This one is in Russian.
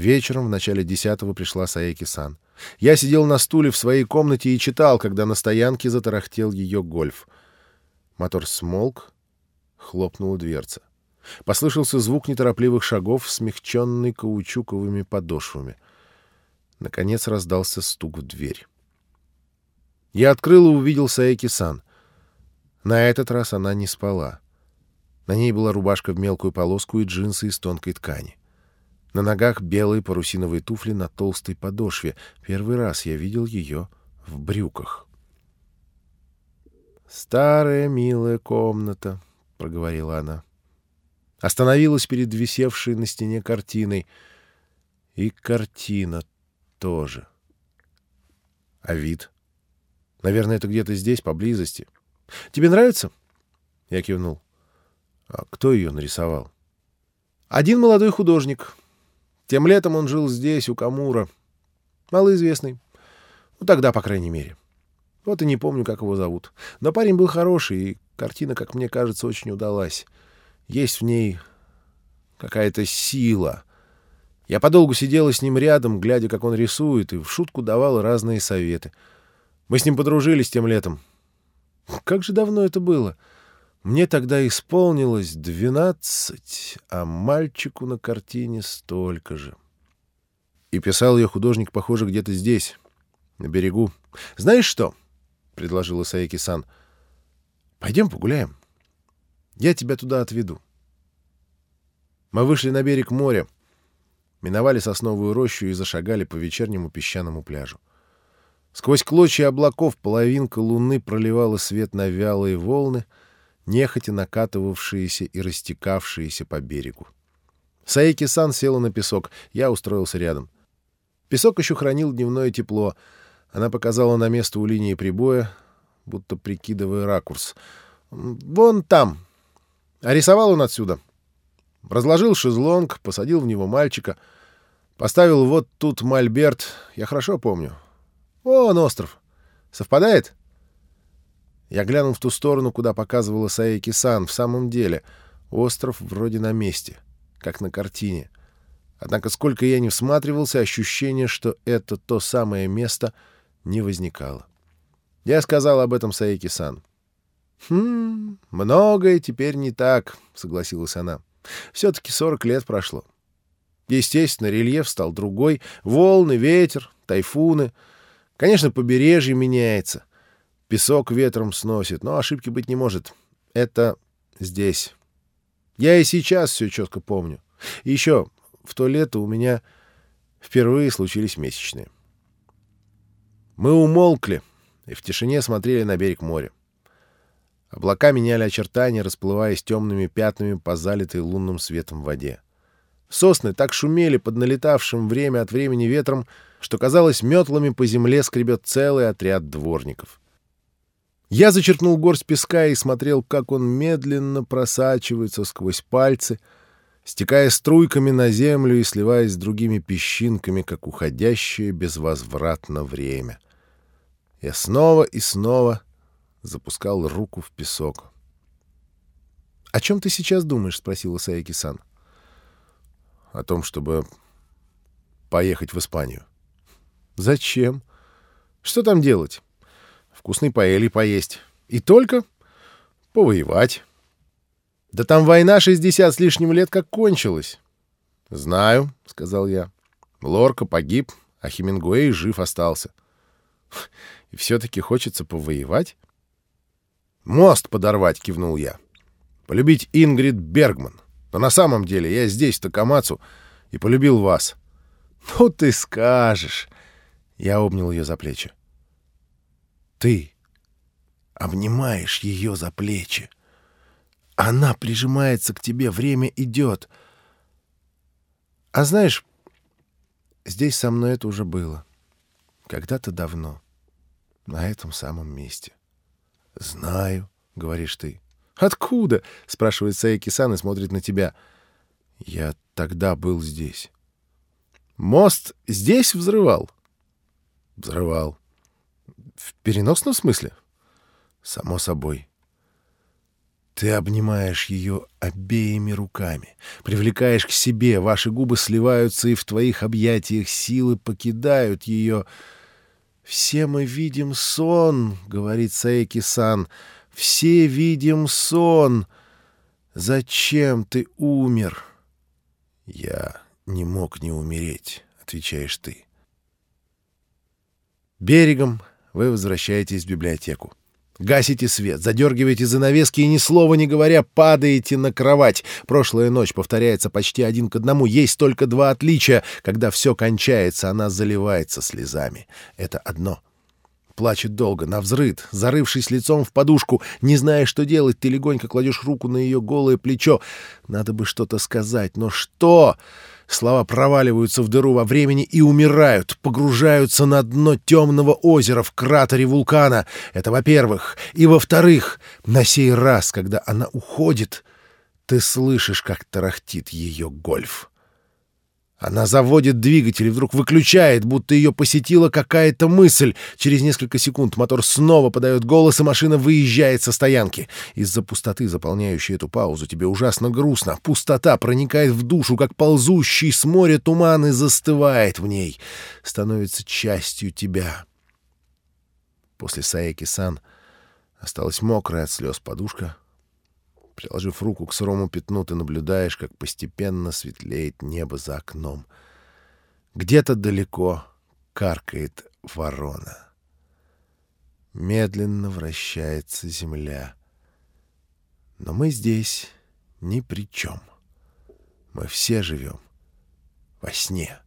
Вечером, в начале десятого, пришла Саеки-сан. Я сидел на стуле в своей комнате и читал, когда на стоянке затарахтел ее гольф. Мотор смолк, хлопнула дверца. Послышался звук неторопливых шагов, смягченный каучуковыми подошвами. Наконец раздался стук в дверь. Я открыл и увидел Саеки-сан. На этот раз она не спала. На ней была рубашка в мелкую полоску и джинсы из тонкой ткани. На ногах белые парусиновые туфли на толстой подошве. Первый раз я видел ее в брюках. «Старая милая комната», — проговорила она. Остановилась перед висевшей на стене картиной. И картина тоже. А вид? Наверное, это где-то здесь, поблизости. Тебе нравится? Я кивнул. А кто ее нарисовал? Один молодой художник. Тем летом он жил здесь, у Камура. Малоизвестный. Ну, тогда, по крайней мере. Вот и не помню, как его зовут. Но парень был хороший, и картина, как мне кажется, очень удалась. Есть в ней какая-то сила. Я подолгу сидела с ним рядом, глядя, как он рисует, и в шутку давала разные советы. Мы с ним подружились тем летом. Как же давно это было? Мне тогда исполнилось двенадцать, а мальчику на картине столько же. И писал ее художник, похоже, где-то здесь, на берегу. «Знаешь что?» — предложила Саеки-сан. «Пойдем погуляем». Я тебя туда отведу. Мы вышли на берег моря, миновали сосновую рощу и зашагали по вечернему песчаному пляжу. Сквозь клочья облаков половинка луны проливала свет на вялые волны, нехотя накатывавшиеся и растекавшиеся по берегу. Саеки-сан села на песок, я устроился рядом. Песок еще хранил дневное тепло. Она показала на место у линии прибоя, будто прикидывая ракурс. «Вон там», а рисовал он отсюда. Разложил шезлонг, посадил в него мальчика, поставил вот тут мольберт, я хорошо помню. Вон остров. Совпадает? Я глянул в ту сторону, куда показывала Саеки-сан. В самом деле, остров вроде на месте, как на картине. Однако, сколько я не всматривался, ощущение, что это то самое место, не возникало. Я сказал об этом Саеки-сан. «Хм, многое теперь не так», — согласилась она. «Все-таки сорок лет прошло. Естественно, рельеф стал другой. Волны, ветер, тайфуны. Конечно, побережье меняется. Песок ветром сносит, но ошибки быть не может. Это здесь. Я и сейчас все четко помню. И еще в то лето у меня впервые случились месячные. Мы умолкли и в тишине смотрели на берег моря. Облака меняли очертания, расплываясь темными пятнами по залитой лунным светом воде. Сосны так шумели под налетавшим время от времени ветром, что, казалось, метлами по земле скребет целый отряд дворников. Я зачерпнул горсть песка и смотрел, как он медленно просачивается сквозь пальцы, стекая струйками на землю и сливаясь с другими песчинками, как уходящее безвозвратно время. Я снова и снова запускал руку в песок. — О чем ты сейчас думаешь? — спросила Саеки-сан. — О том, чтобы поехать в Испанию. — Зачем? Что там делать? Вкусной паэли поесть. И только повоевать. Да там война 60 с лишним лет как кончилась. — Знаю, — сказал я. Лорка погиб, а Хемингуэй жив остался. — И все-таки хочется повоевать? «Мост подорвать!» — кивнул я. «Полюбить Ингрид Бергман. Но на самом деле я здесь, в Токомацу, и полюбил вас». «Ну ты скажешь!» Я обнял ее за плечи. «Ты обнимаешь ее за плечи. Она прижимается к тебе, время идет. А знаешь, здесь со мной это уже было. Когда-то давно. На этом самом месте. «Знаю», — говоришь ты. «Откуда?» — спрашивает Саеки-сан и смотрит на тебя. «Я тогда был здесь». «Мост здесь взрывал?» «Взрывал». «В переносном смысле?» «Само собой». Ты обнимаешь ее обеими руками, привлекаешь к себе, ваши губы сливаются, и в твоих объятиях силы покидают ее. «Все мы видим сон», — говорит Саеки-сан, — «все видим сон. Зачем ты умер?» «Я не мог не умереть», — отвечаешь ты. Берегом вы возвращаетесь в библиотеку. Гасите свет, задергиваете занавески и ни слова не говоря падаете на кровать. Прошлая ночь повторяется почти один к одному. Есть только два отличия. Когда все кончается, она заливается слезами. Это одно. Плачет долго, навзрыд, зарывшись лицом в подушку. Не зная, что делать, ты легонько кладешь руку на ее голое плечо. Надо бы что-то сказать, но что? Слова проваливаются в дыру во времени и умирают, погружаются на дно темного озера в кратере вулкана. Это во-первых. И во-вторых, на сей раз, когда она уходит, ты слышишь, как тарахтит ее гольф. Она заводит двигатель и вдруг выключает, будто ее посетила какая-то мысль. Через несколько секунд мотор снова подает голос, и машина выезжает со стоянки. Из-за пустоты, заполняющей эту паузу, тебе ужасно грустно. Пустота проникает в душу, как ползущий с моря туман, и застывает в ней. Становится частью тебя. После Саеки-сан осталась мокрая от слез подушка, Приложив руку к сырому пятну, ты наблюдаешь, как постепенно светлеет небо за окном. Где-то далеко каркает ворона. Медленно вращается земля. Но мы здесь ни при чем. Мы все живем во сне.